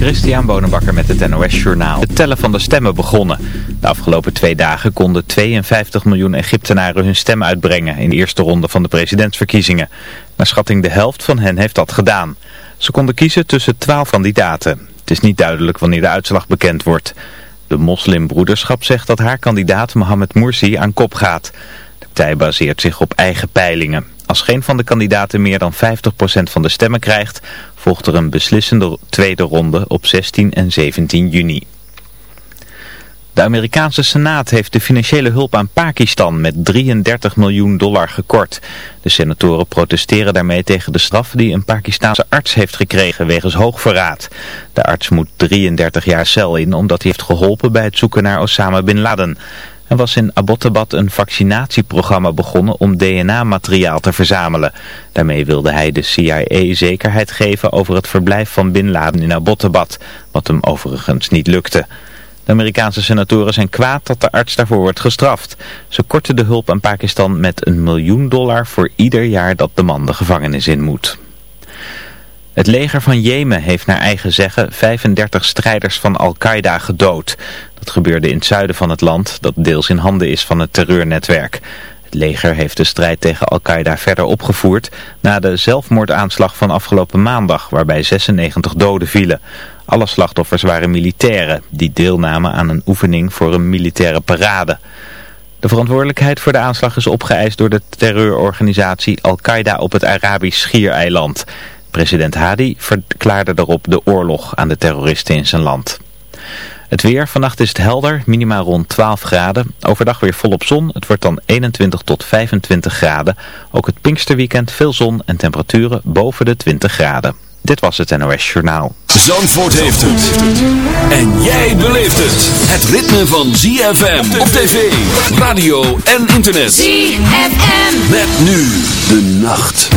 Christian Bonenbakker met het NOS Journaal. Het tellen van de stemmen begonnen. De afgelopen twee dagen konden 52 miljoen Egyptenaren hun stem uitbrengen in de eerste ronde van de presidentsverkiezingen. Naar schatting de helft van hen heeft dat gedaan. Ze konden kiezen tussen 12 kandidaten. Het is niet duidelijk wanneer de uitslag bekend wordt. De moslimbroederschap zegt dat haar kandidaat Mohamed Morsi aan kop gaat. De partij baseert zich op eigen peilingen. Als geen van de kandidaten meer dan 50% van de stemmen krijgt, volgt er een beslissende tweede ronde op 16 en 17 juni. De Amerikaanse Senaat heeft de financiële hulp aan Pakistan met 33 miljoen dollar gekort. De senatoren protesteren daarmee tegen de straf die een Pakistaanse arts heeft gekregen wegens hoogverraad. De arts moet 33 jaar cel in omdat hij heeft geholpen bij het zoeken naar Osama Bin Laden. Er was in Abbottabad een vaccinatieprogramma begonnen om DNA-materiaal te verzamelen. Daarmee wilde hij de CIA zekerheid geven over het verblijf van Bin Laden in Abbottabad, wat hem overigens niet lukte. De Amerikaanse senatoren zijn kwaad dat de arts daarvoor wordt gestraft. Ze korten de hulp aan Pakistan met een miljoen dollar voor ieder jaar dat de man de gevangenis in moet. Het leger van Jemen heeft naar eigen zeggen 35 strijders van Al-Qaeda gedood. Dat gebeurde in het zuiden van het land, dat deels in handen is van het terreurnetwerk. Het leger heeft de strijd tegen Al-Qaeda verder opgevoerd na de zelfmoordaanslag van afgelopen maandag, waarbij 96 doden vielen. Alle slachtoffers waren militairen, die deelnamen aan een oefening voor een militaire parade. De verantwoordelijkheid voor de aanslag is opgeëist door de terreurorganisatie Al-Qaeda op het Arabisch Schiereiland. President Hadi verklaarde daarop de oorlog aan de terroristen in zijn land. Het weer, vannacht is het helder, minimaal rond 12 graden. Overdag weer volop zon, het wordt dan 21 tot 25 graden. Ook het Pinksterweekend veel zon en temperaturen boven de 20 graden. Dit was het NOS Journaal. Zandvoort heeft het. En jij beleeft het. Het ritme van ZFM op tv, radio en internet. ZFM. Met nu de nacht.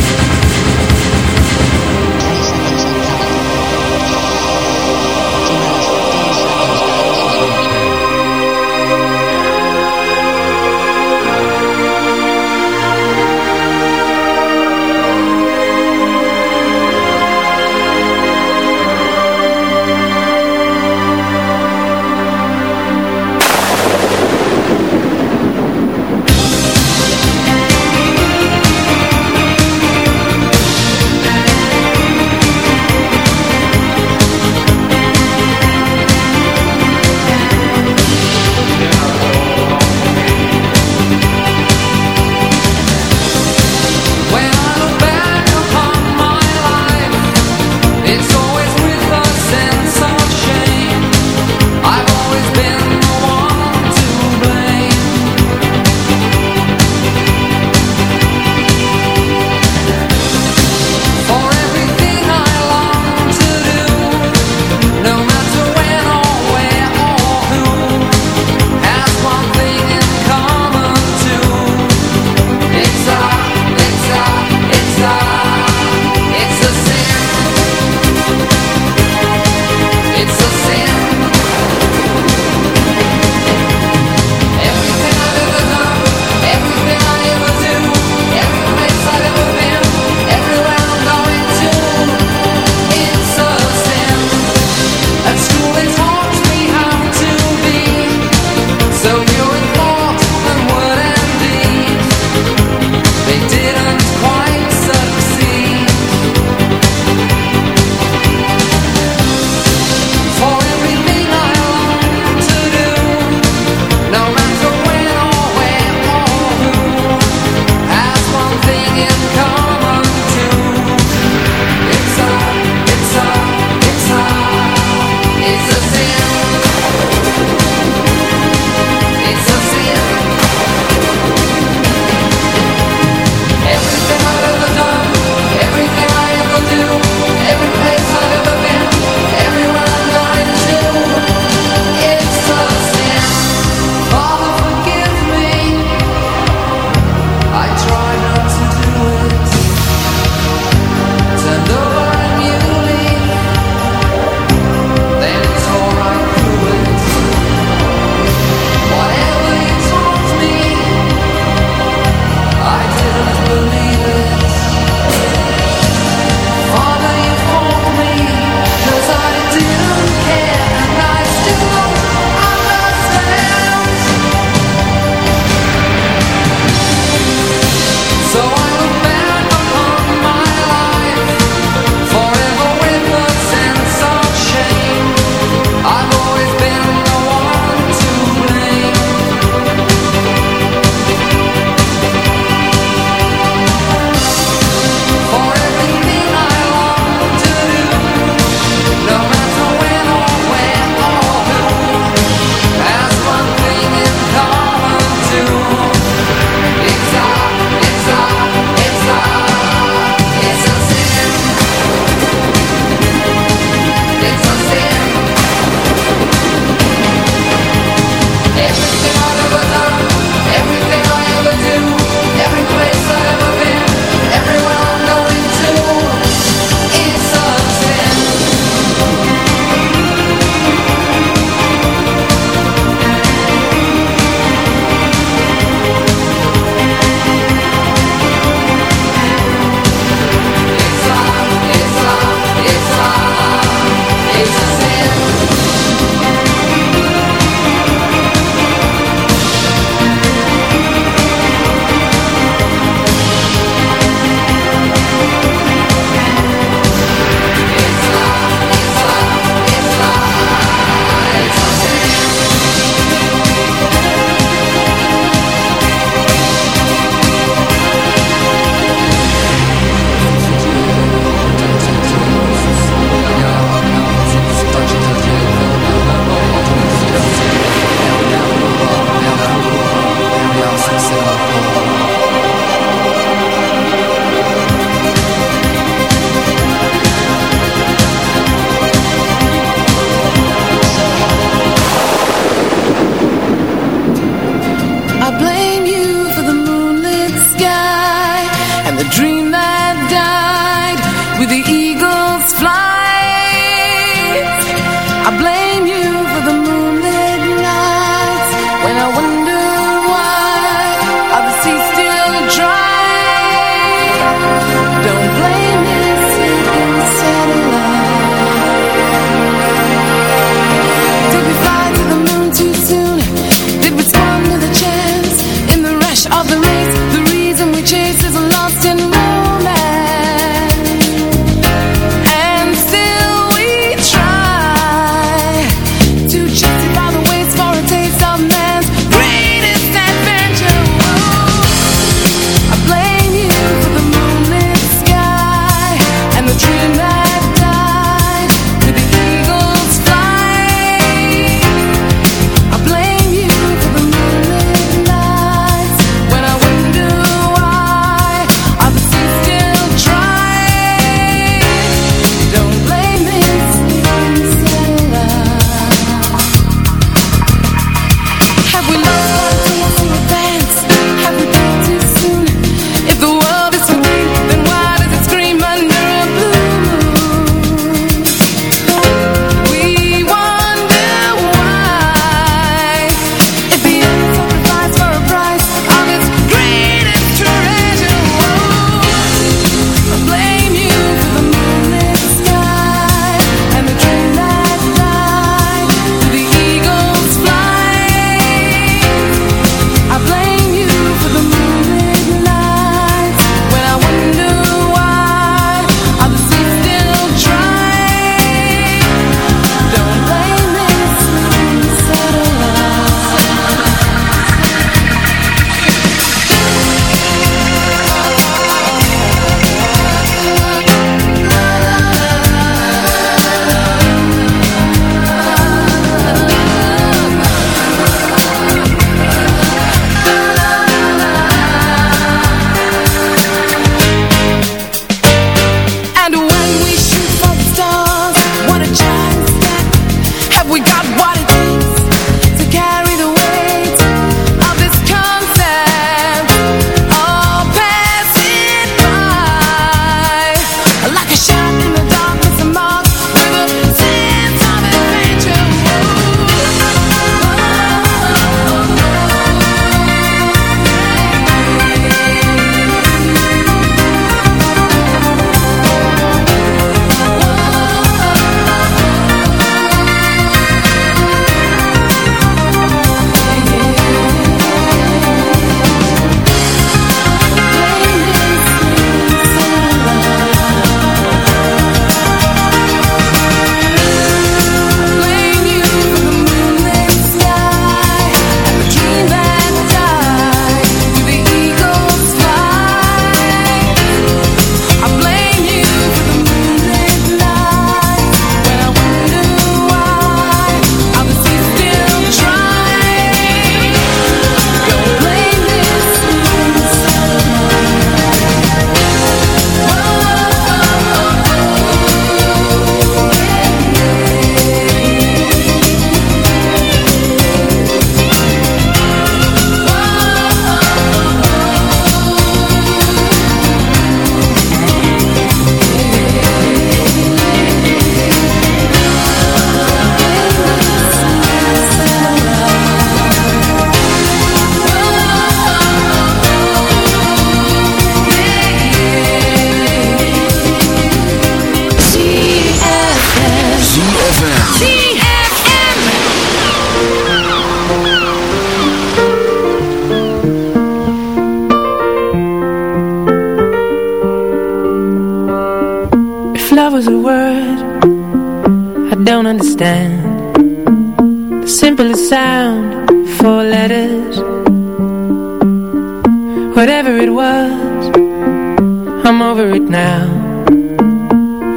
now.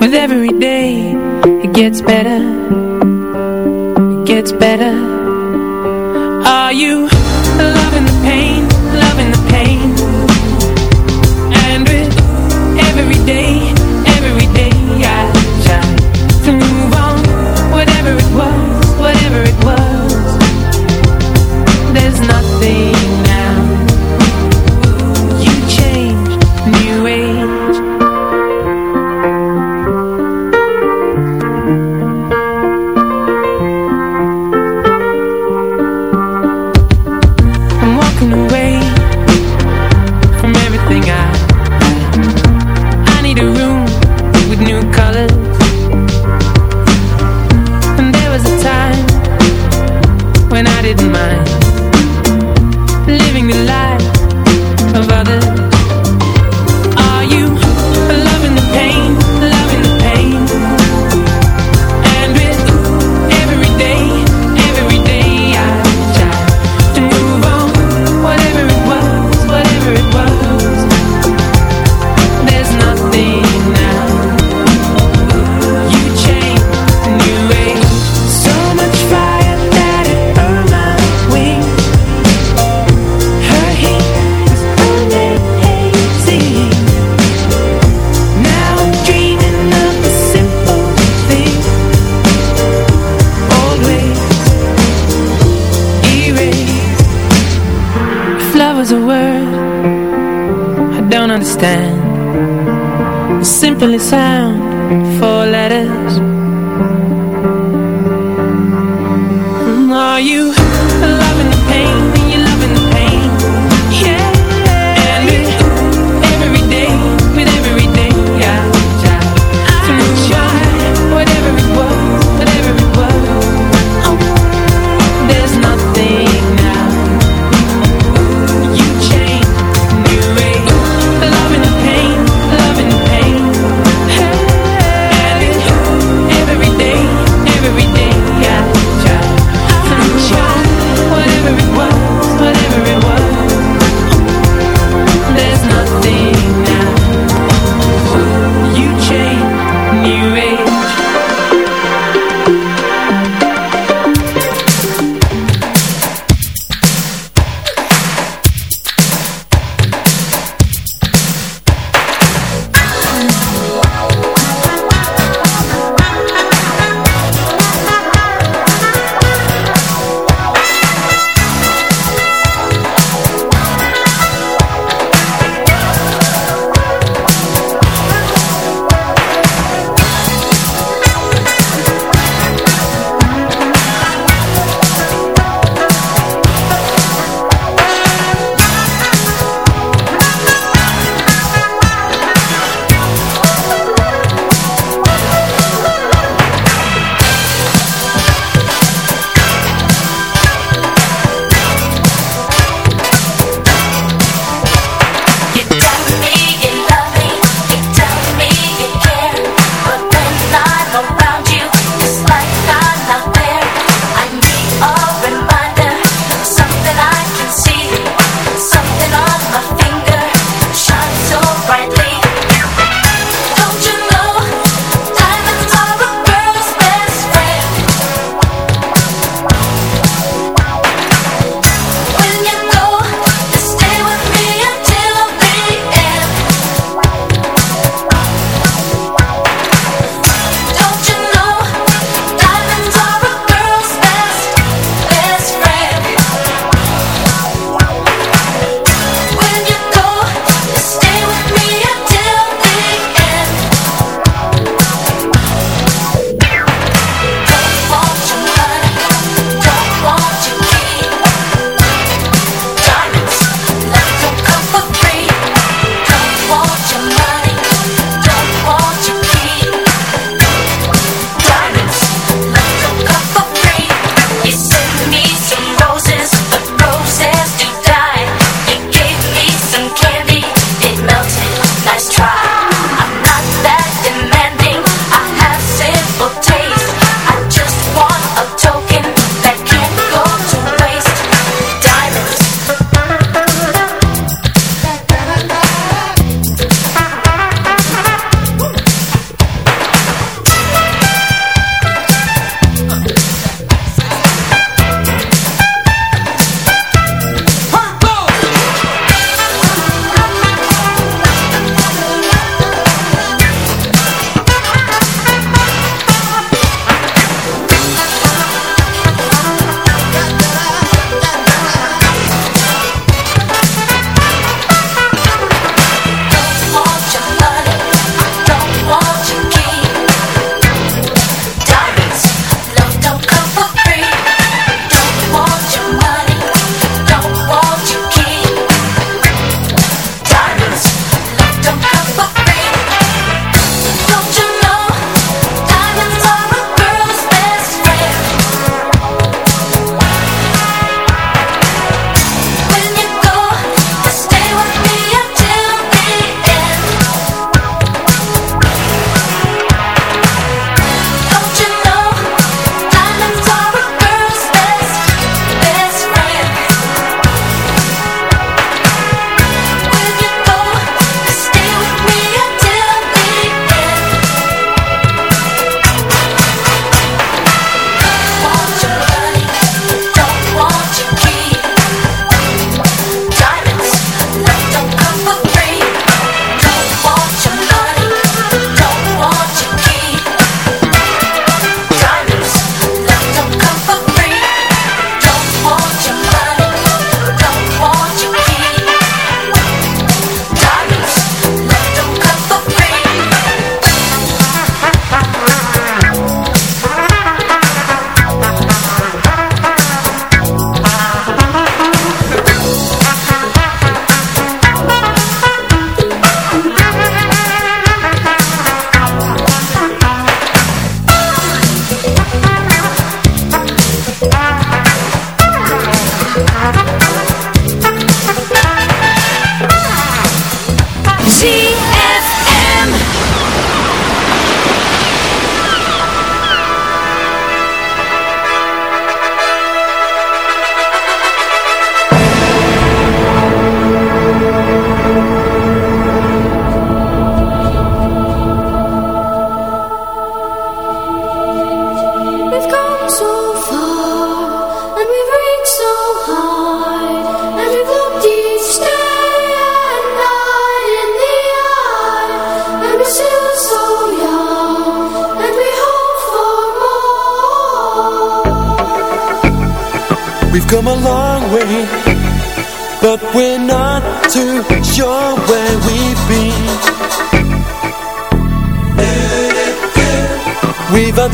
With every day It gets better. It gets better. Are you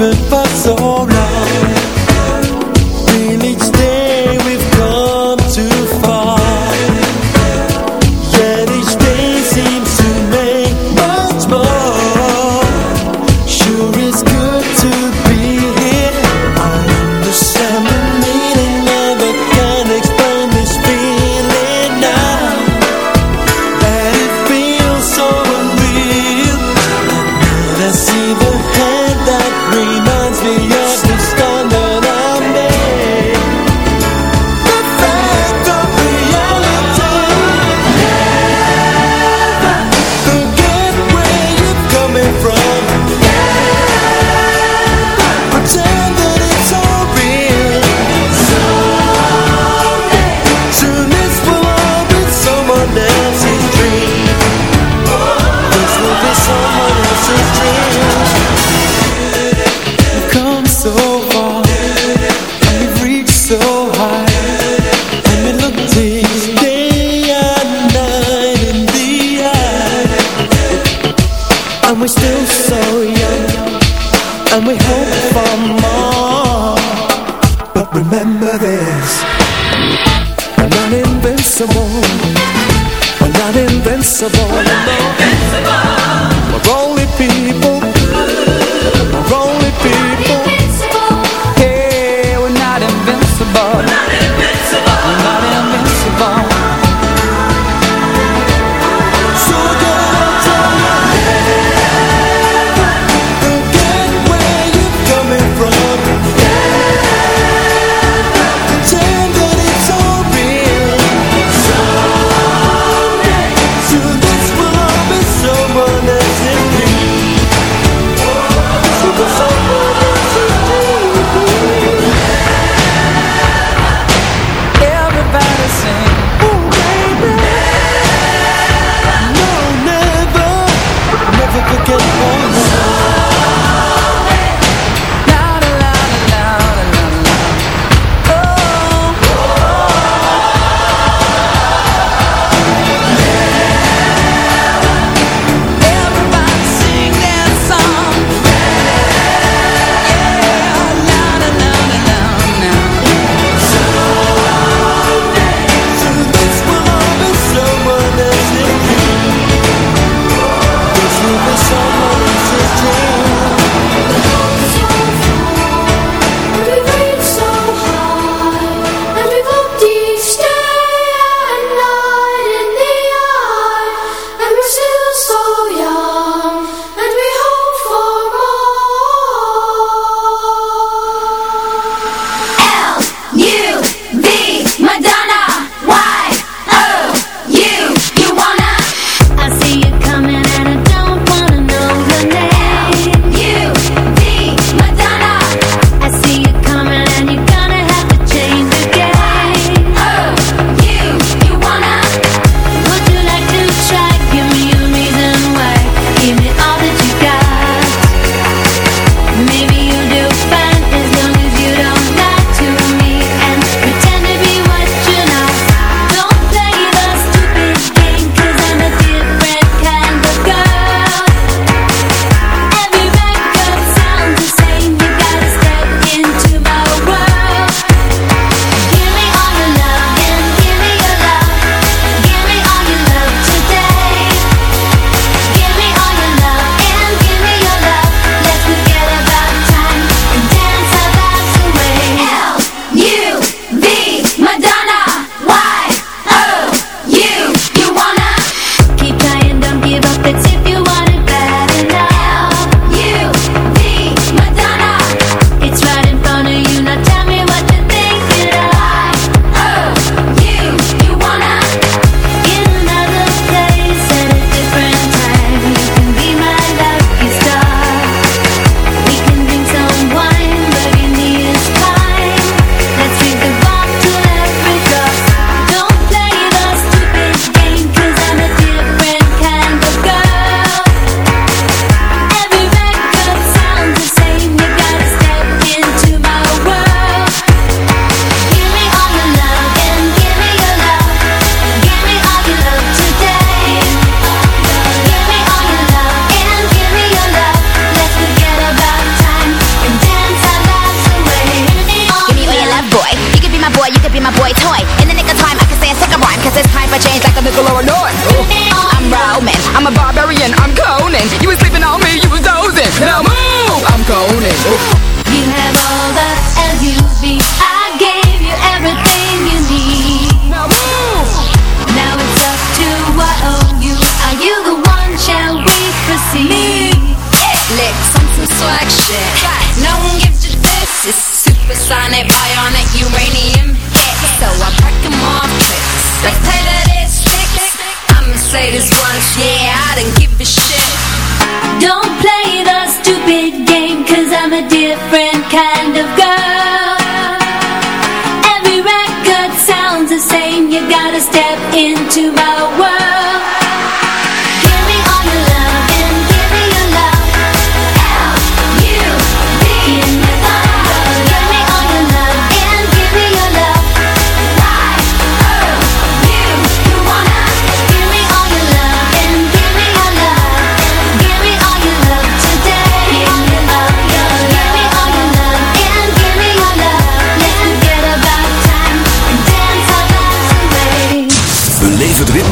been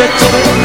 set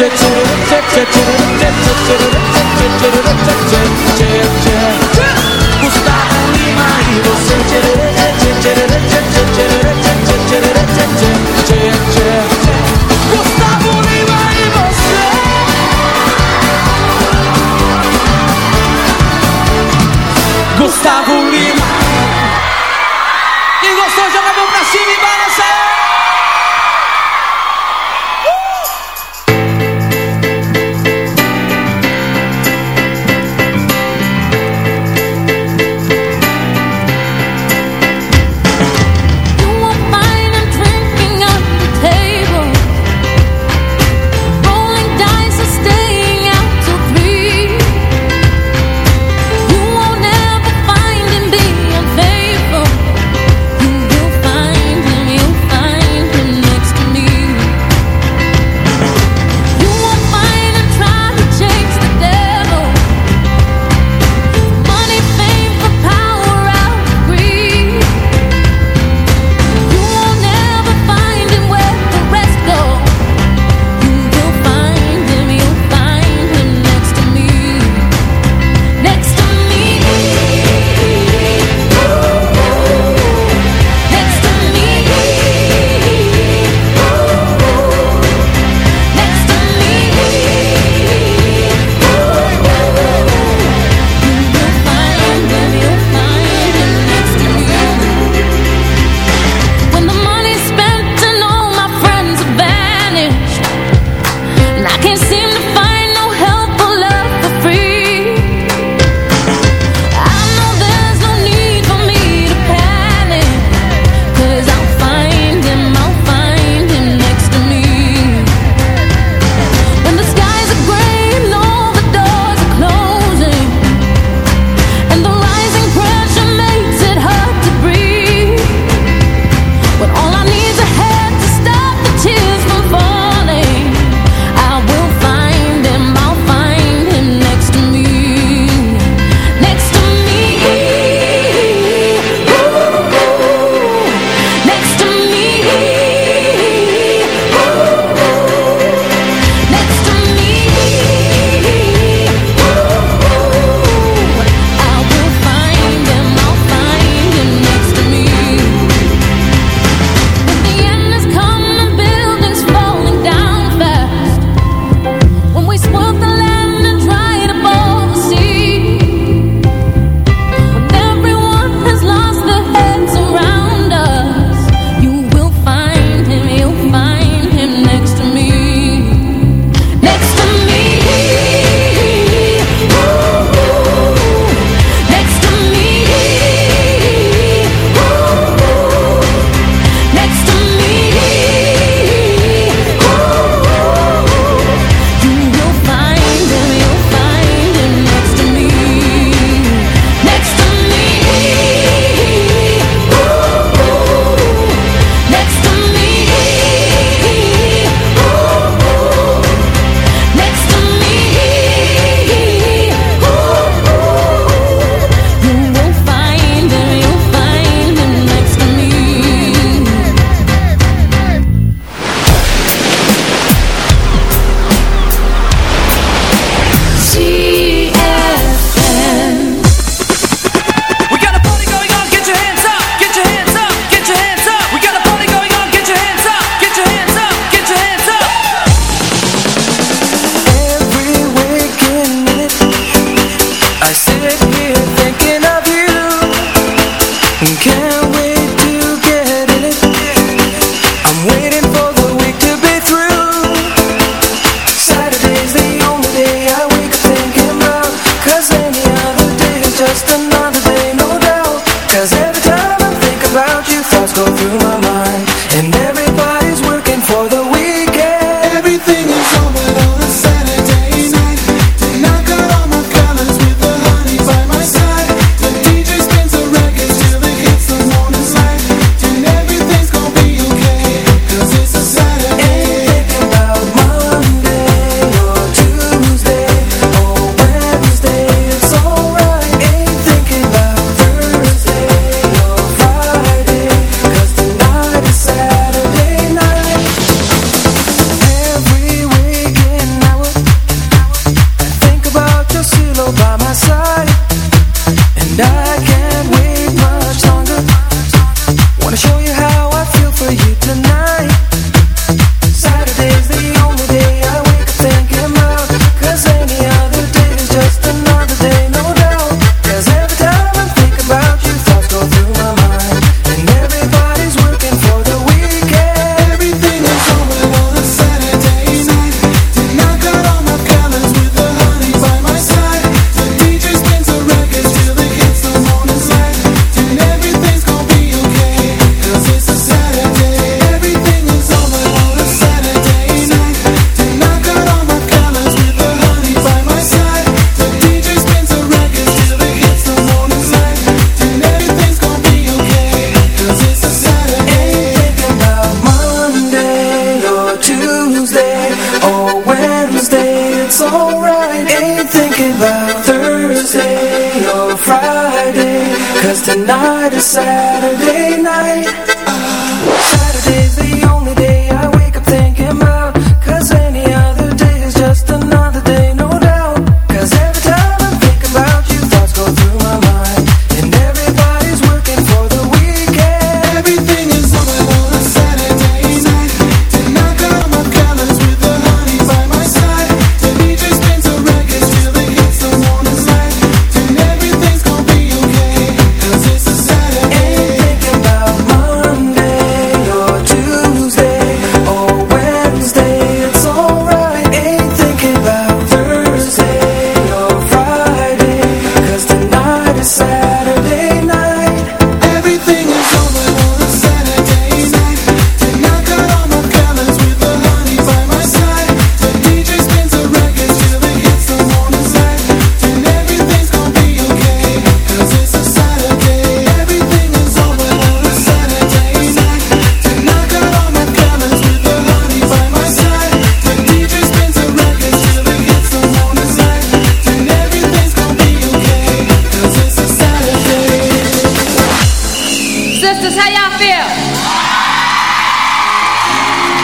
Zet, zet, zet, zet, zet, zet,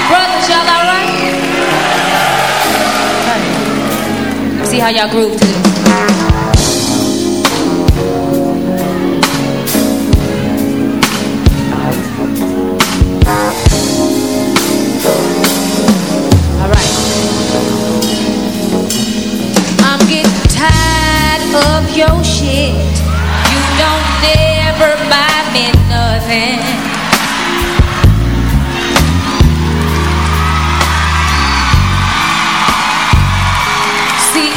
Brothers, y'all all right? All right. See how y'all groove to this. your shit. You don't ever buy me nothing.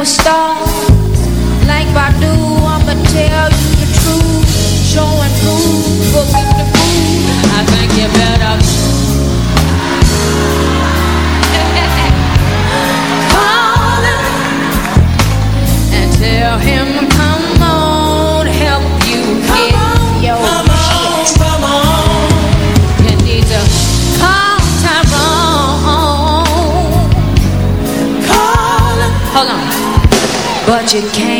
We star. you came.